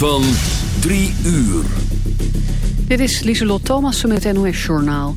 Van 3 uur. Dit is Lieselot Thomassen met NOS Journaal.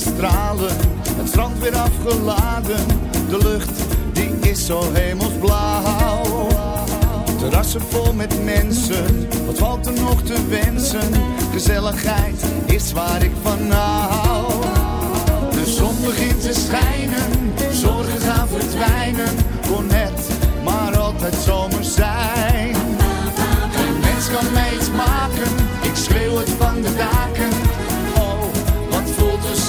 Stralen, het strand weer afgeladen. De lucht die is zo hemelsblauw. Terrassen vol met mensen, wat valt er nog te wensen? Gezelligheid is waar ik van hou. De zon begint te schijnen, zorgen gaan verdwijnen. Kon net maar altijd zomer zijn. Een mens kan mij iets maken, ik schreeuw het van de daken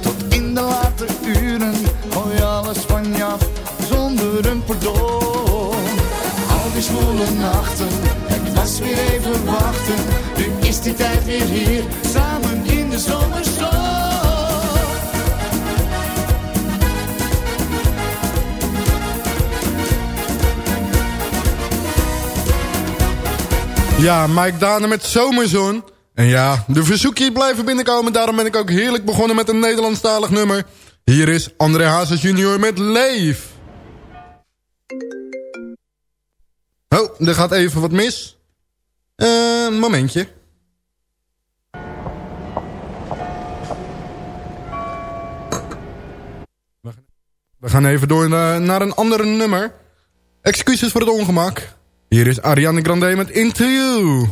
Tot in de late uren. Gooi alles van je af zonder een pardon. Al die zwoele nachten, het was weer even wachten. Nu is die tijd weer hier, samen in de zomerzon. Ja, Mike Dane met Zomerzon. En ja, de verzoekjes blijven binnenkomen. Daarom ben ik ook heerlijk begonnen met een Nederlandstalig nummer. Hier is André Hazes junior met Leef. Oh, er gaat even wat mis. Eh, een momentje. We gaan even door naar, een ander nummer. Excuses voor het ongemak. Hier is Ariana Grande met Into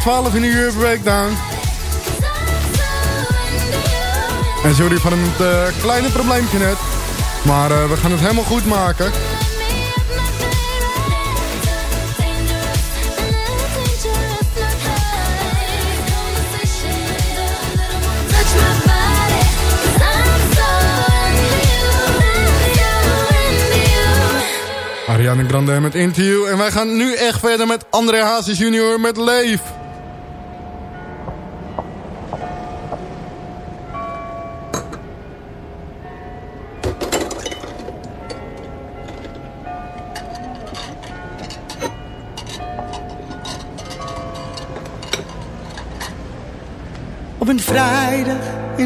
12 in de Euro Breakdown. En sorry van het uh, kleine probleempje net. Maar uh, we gaan het helemaal goed maken. Ariana Grande met Interview. En wij gaan nu echt verder met André Hazes junior met Leef.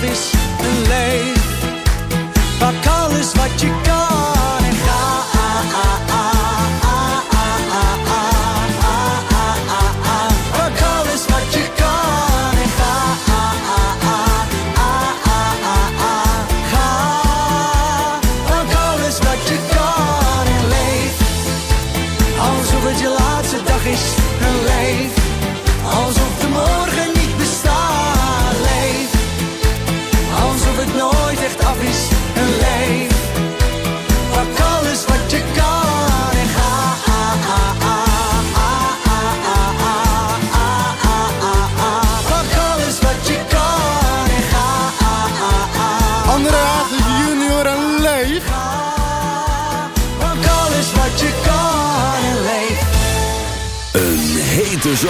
nooit echt af is, een leef.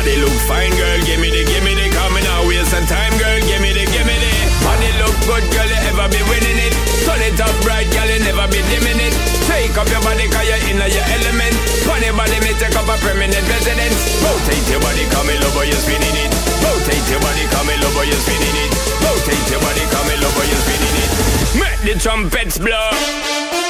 Body look fine, girl, gimme the, gimme the waste of time, girl. Give me the, give me the. Money look good, girl. You ever be winning it? Turn it up right, girl. You never be dimming it. Take up your body, cause you're in your element. Funny body, me take up a permanent residence. Rotate your body, come in over, you're spinning it. Rotate your body, come in over, you're spinning it. Rotate your body, come in over, you're spinning it. Make the trumpets blow.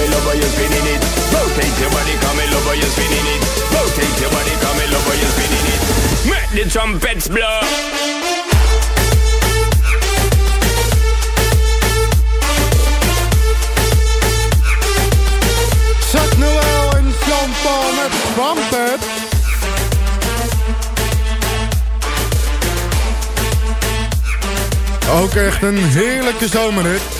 Come in over, you're spinning it. Rotate your body, come in over, you're spinning it. Rotate your body, come in over, you're spinning it. Make the trumpets blow. Zak Noël en Chantal met Trumpet. Ook echt een heerlijke zomerhit.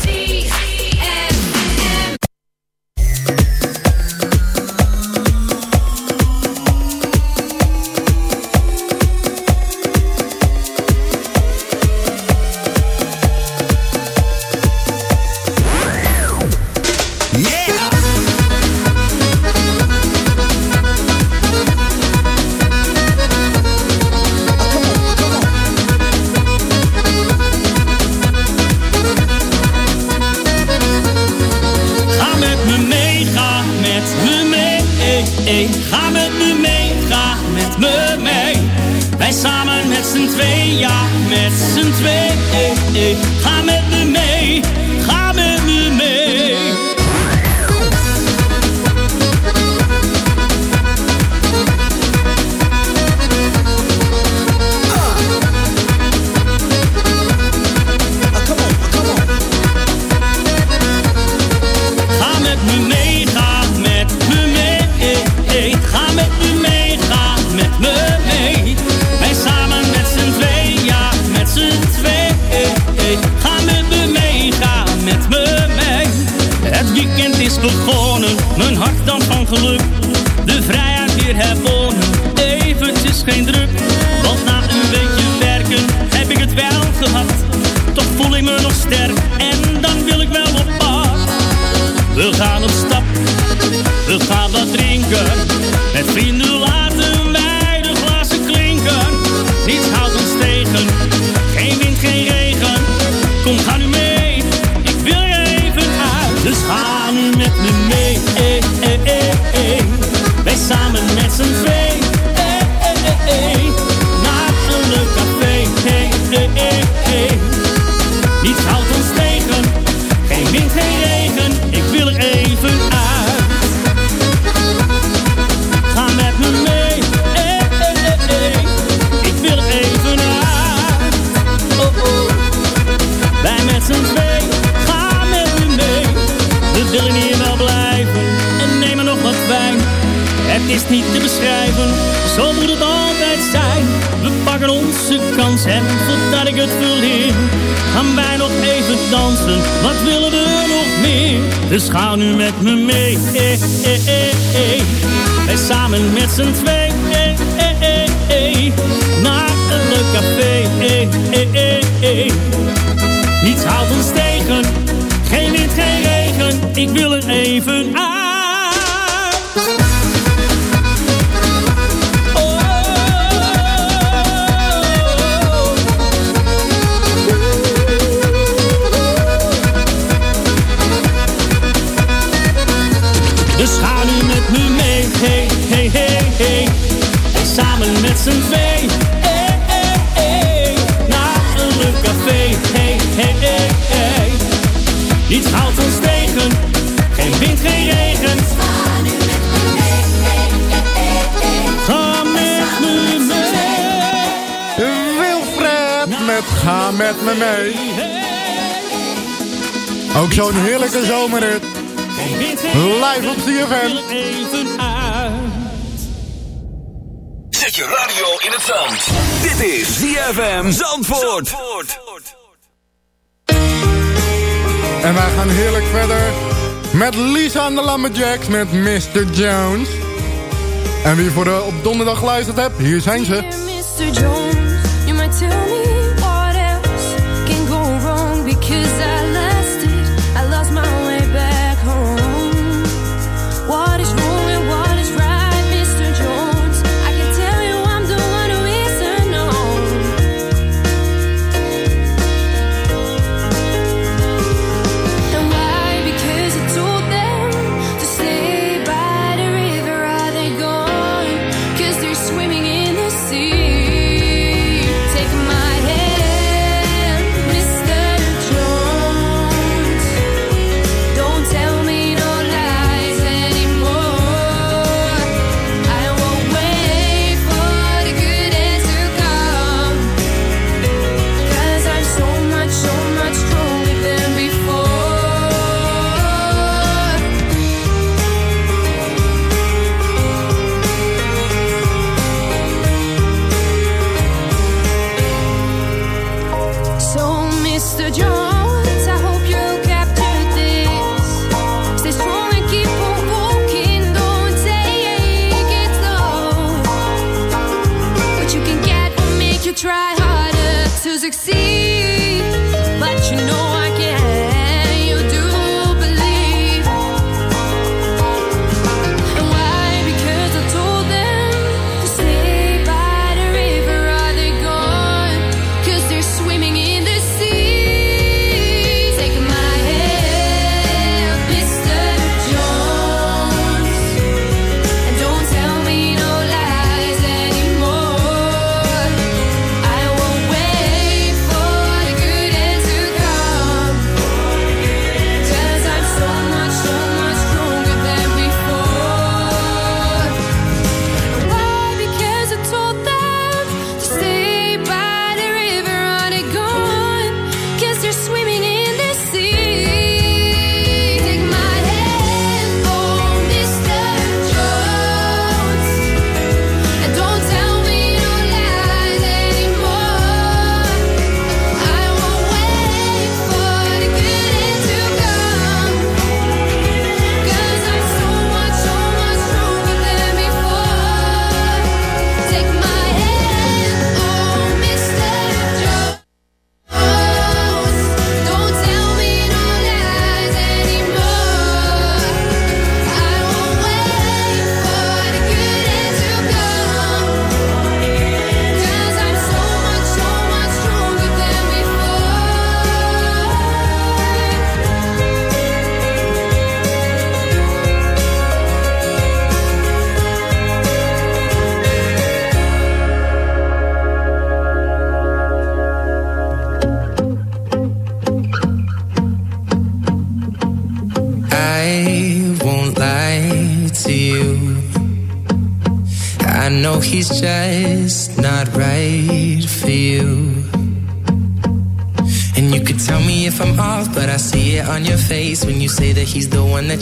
ga nu met me mee. Eh, eh, eh, eh, eh. Wij samen met z'n twee. Eh, Naar een leuk café. Niets houdt ons tegen. Geen wind, geen regen. Ik wil er even uit. z'n. Hey, hey, hey. Een leuk café. Hey, hey, hey, hey. Niets haalt ons tegen. Geen wind, geen regen. Ga met me mee. Wilfred met Ga met me mee. Ook zo'n heerlijke zomerrit. Live op CFM. ZFM Zandvoort. Zandvoort. En wij gaan heerlijk verder met Lisa en de Lumberjacks met Mr. Jones. En wie voor de op donderdag geluisterd hebt, hier zijn ze. Mr. Jones, you might tell me what else can go wrong because I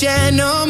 channel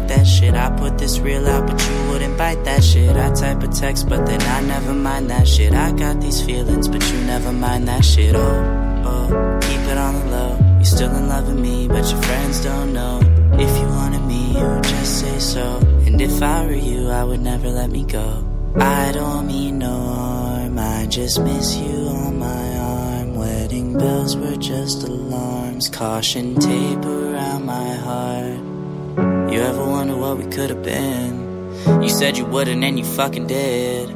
shit. I put this real out, but you wouldn't bite that shit. I type a text, but then I never mind that shit. I got these feelings, but you never mind that shit. Oh, oh, keep it on the low. You're still in love with me, but your friends don't know. If you wanted me, you would just say so. And if I were you, I would never let me go. I don't mean no harm, I just miss you on my arm. Wedding bells were just alarms, caution tape. You ever wonder what we could have been? You said you wouldn't, and you fucking did.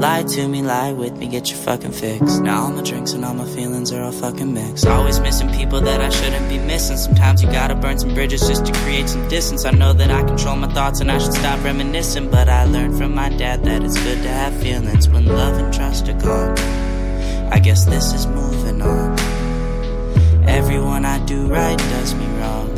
Lie to me, lie with me, get your fucking fix. Now all my drinks and all my feelings are all fucking mixed. Always missing people that I shouldn't be missing. Sometimes you gotta burn some bridges just to create some distance. I know that I control my thoughts and I should stop reminiscing. But I learned from my dad that it's good to have feelings when love and trust are gone. I guess this is moving on. Everyone I do right does me.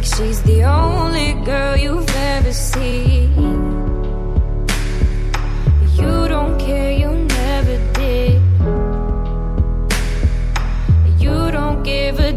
like she's the only girl you've ever seen. You don't care, you never did. You don't give a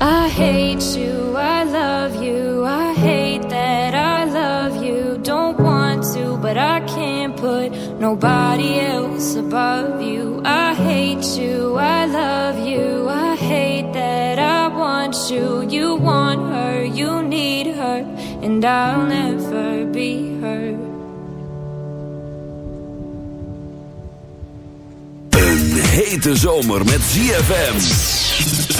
I hate you, I love you, I hate that I love you. Don't want to, but I can't put nobody else above you. I hate you, I love you, I hate that I want you. You want her, you need her, and I'll never be her. Een hete zomer met ZFM.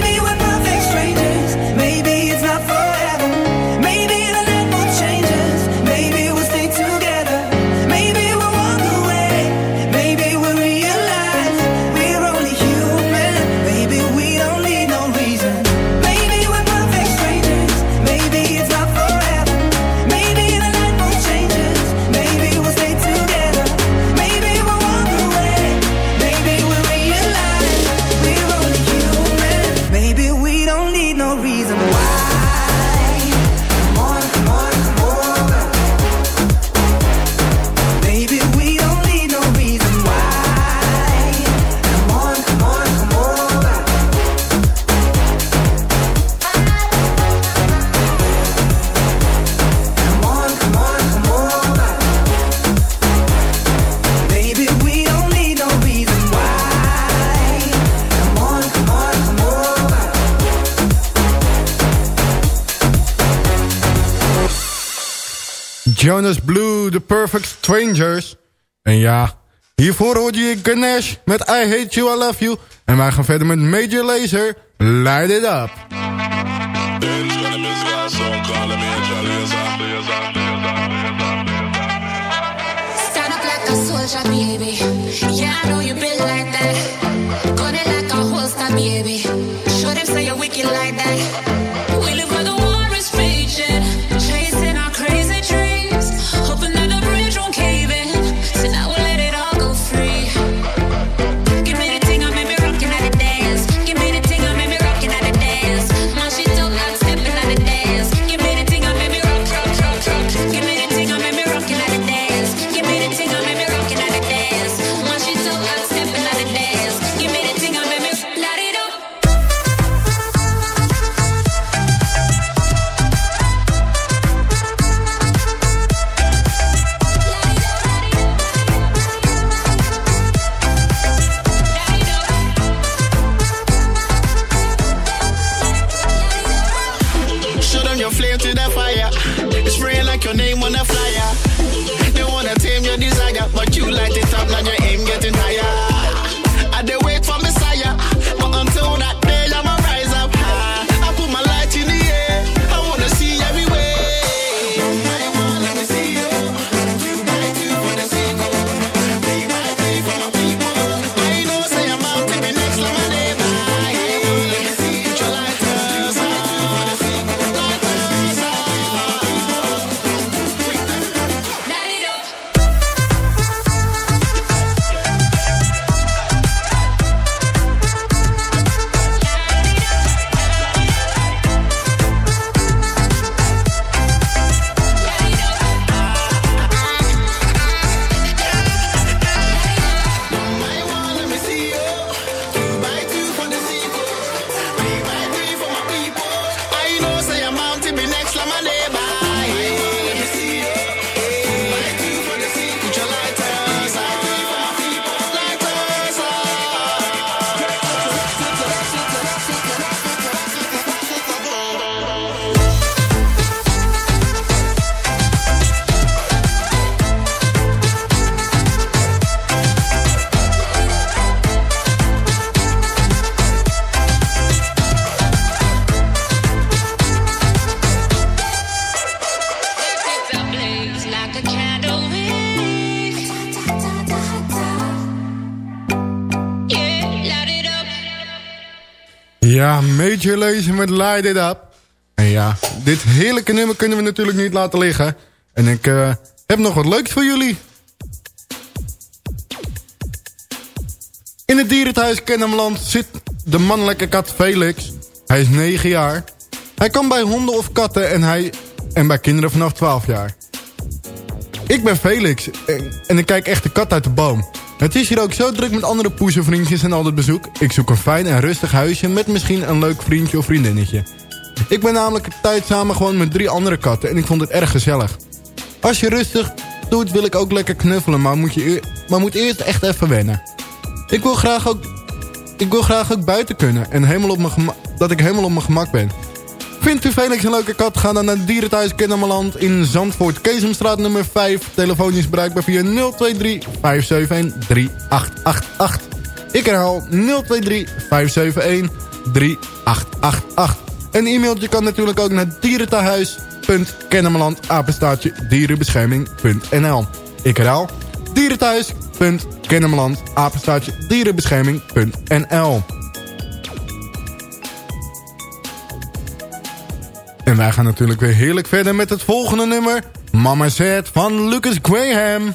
baby, we're. Jonas Blue, The Perfect Strangers. En ja, hiervoor hoorde je Ganesh met I Hate You, I Love You. En wij gaan verder met Major Laser, Light It Up. Stand up like a soldier, baby. Yeah, Major met Light It Up. En ja, dit heerlijke nummer kunnen we natuurlijk niet laten liggen. En ik eh, heb nog wat leuks voor jullie. In het dierenthuis Kennemerland zit de mannelijke kat Felix. Hij is 9 jaar. Hij kan bij honden of katten en, hij, en bij kinderen vanaf 12 jaar. Ik ben Felix en, en ik kijk echt de kat uit de boom. Het is hier ook zo druk met andere poezenvriendjes en al het bezoek. Ik zoek een fijn en rustig huisje met misschien een leuk vriendje of vriendinnetje. Ik ben namelijk tijd samen gewoon met drie andere katten en ik vond het erg gezellig. Als je rustig doet wil ik ook lekker knuffelen, maar moet, je, maar moet eerst echt even wennen. Ik wil graag ook, ik wil graag ook buiten kunnen en helemaal op mijn dat ik helemaal op mijn gemak ben. Vindt u Felix een leuke kat? Ga dan naar Dierenthuis Kennemerland in Zandvoort. Keesomstraat nummer 5. Telefonisch bereikbaar via 023 571 3888. Ik herhaal 023 571 3888. En een e-mailtje kan natuurlijk ook naar dierenthuis.kennemerland dierenbescherming.nl Ik herhaal dierenthuis.kennemerland En wij gaan natuurlijk weer heerlijk verder met het volgende nummer. Mama Said van Lucas Graham.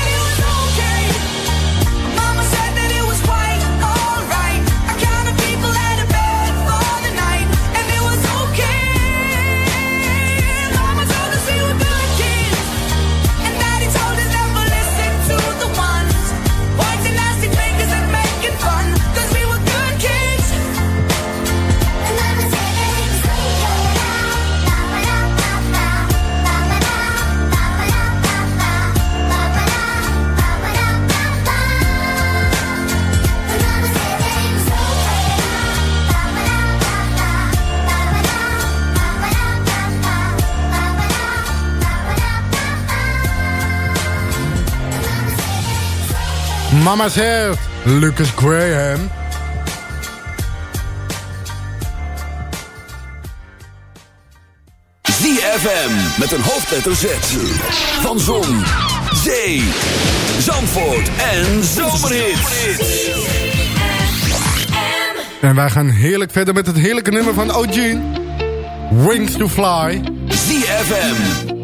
Mama's Heart, Lucas Graham. ZFM met een hoofdletter Z. Van Zon, Zee, Zandvoort en Zomerhits. En wij gaan heerlijk verder met het heerlijke nummer van OG Wings to Fly. ZFM.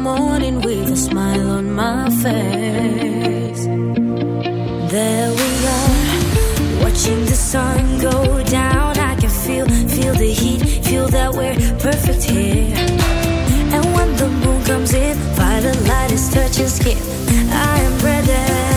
morning with a smile on my face. There we are, watching the sun go down. I can feel, feel the heat, feel that we're perfect here. And when the moon comes in, by the light is touching skin. I am ready.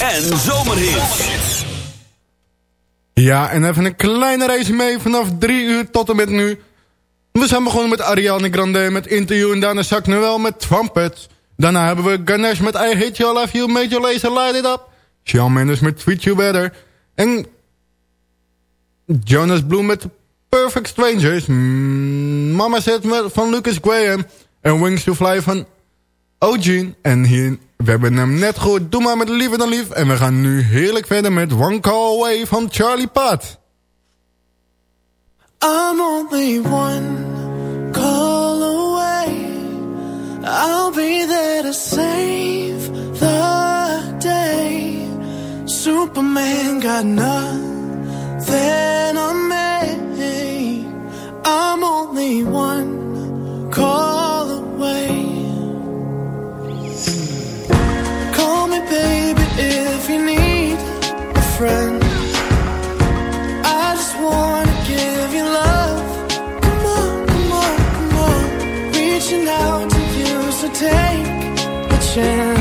en zomerhits. Ja, en even een kleine race mee vanaf 3 uur tot en met nu. We zijn begonnen met Ariane Grande met Interview en daarna Jacques Noël met Trumpet. Daarna hebben we Ganesh met I Hate You, I Love You, your laser Light It Up. Shawn Mendes met Treat You Better. En Jonas Bloem met Perfect Strangers. Mm, Mama Zet van Lucas Graham. En Wings to Fly van OG. En hier we hebben hem net goed Doe maar met liever dan lief. En we gaan nu heerlijk verder met One Call Away van Charlie Pat. I'm only one call away. I'll be there to save the day. Superman got nothing on me. I'm only one. take a chance.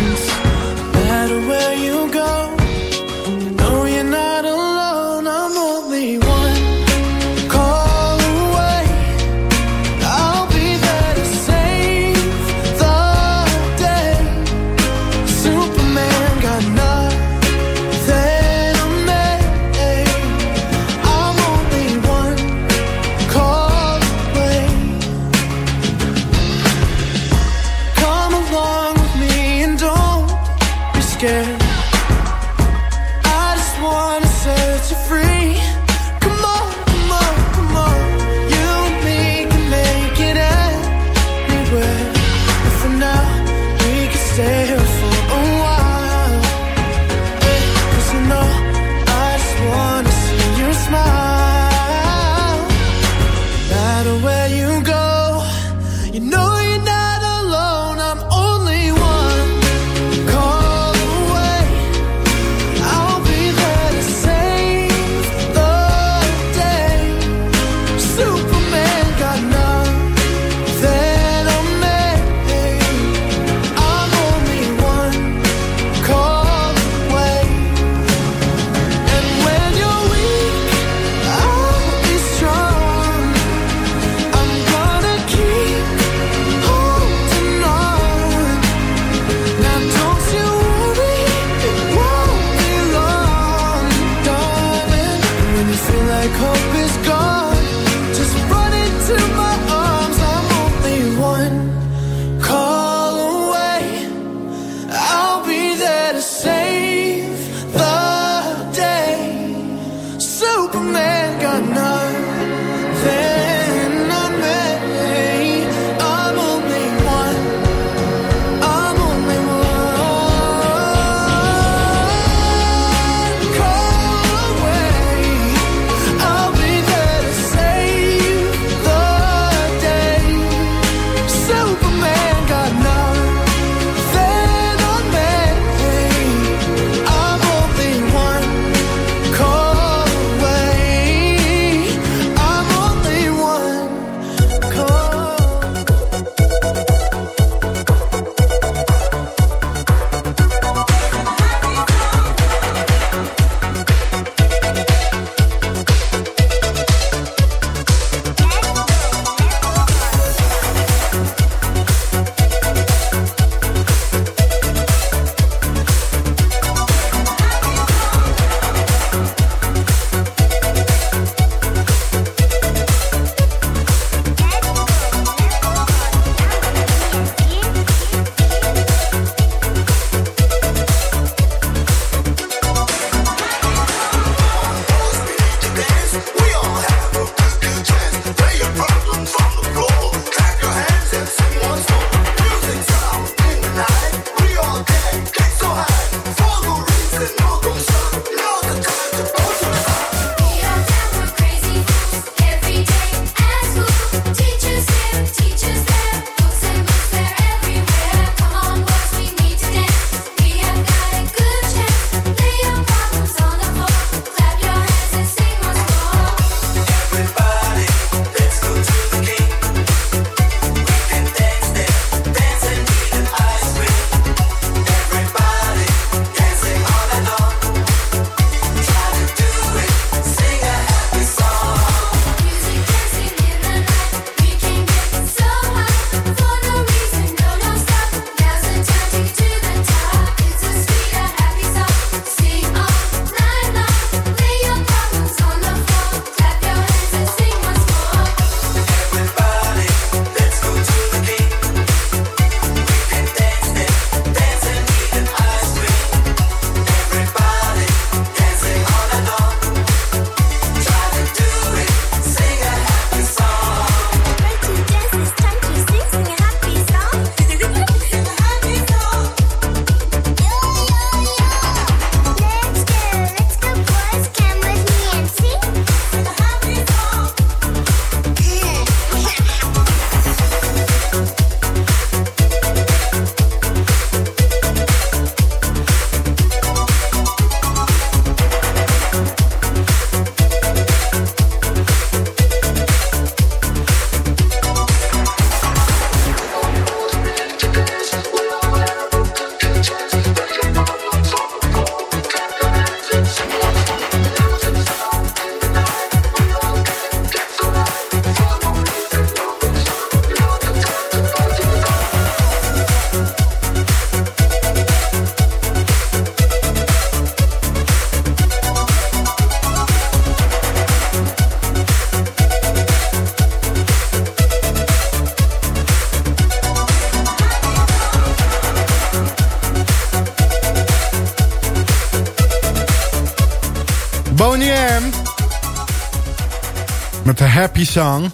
Happy Song.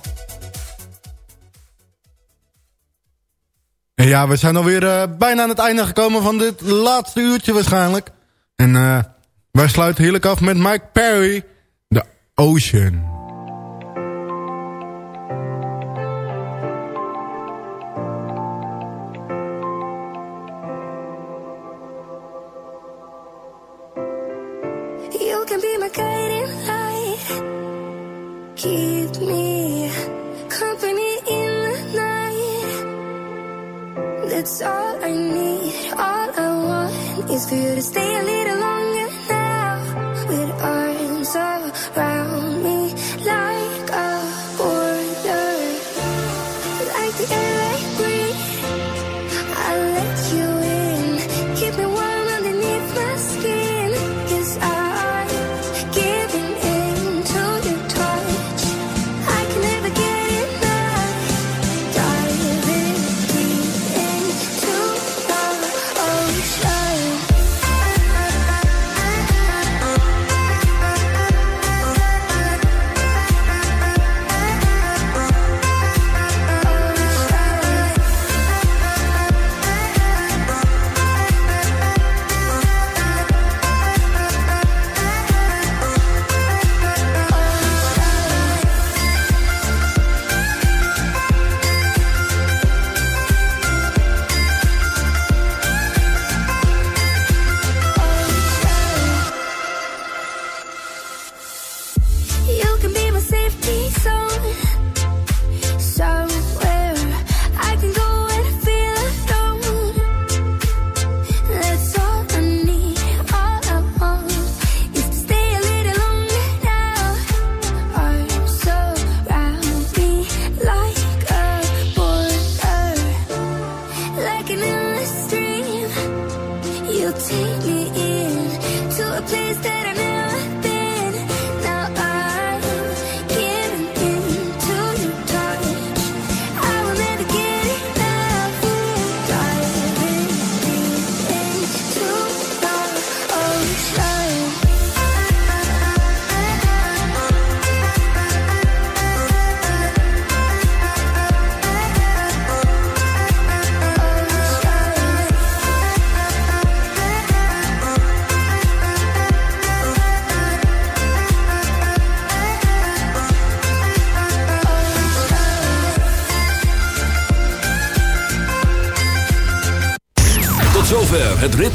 En ja, we zijn alweer uh, bijna aan het einde gekomen van dit laatste uurtje waarschijnlijk. En uh, wij sluiten heerlijk af met Mike Perry, The Ocean.